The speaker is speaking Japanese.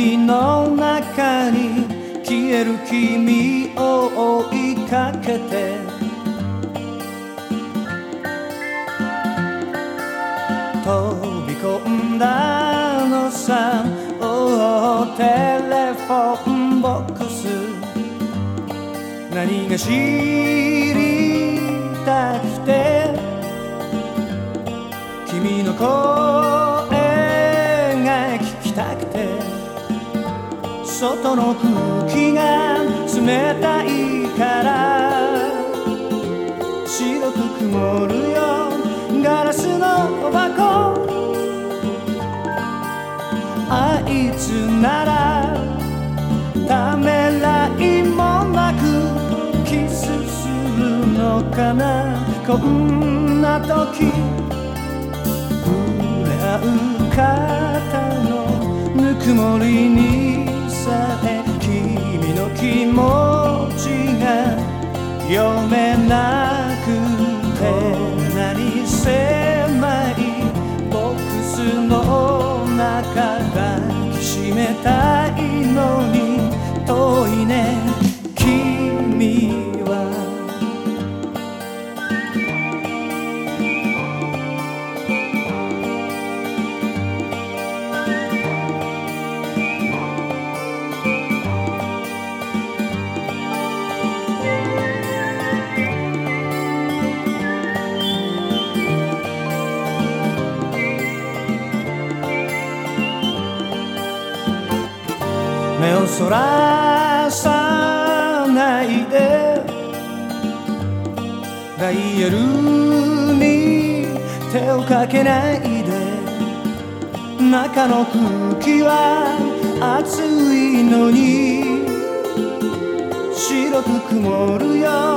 指の中に消える君を追いかけて」「飛び込んだのさ」おおテレフォンボックス」「何が知りたくて」君の声外の空気が冷たいから白く曇るよガラスの箱。あいつならためらいもなくキスするのかな。こんな時触れ合う肩のぬくもりにさえ君の気持ちが読めなくて何狭いボックスの中抱きしめたいのに遠いねそらさないで。ダイヤルに手をかけないで。中の空気は暑いのに。白く曇るよ。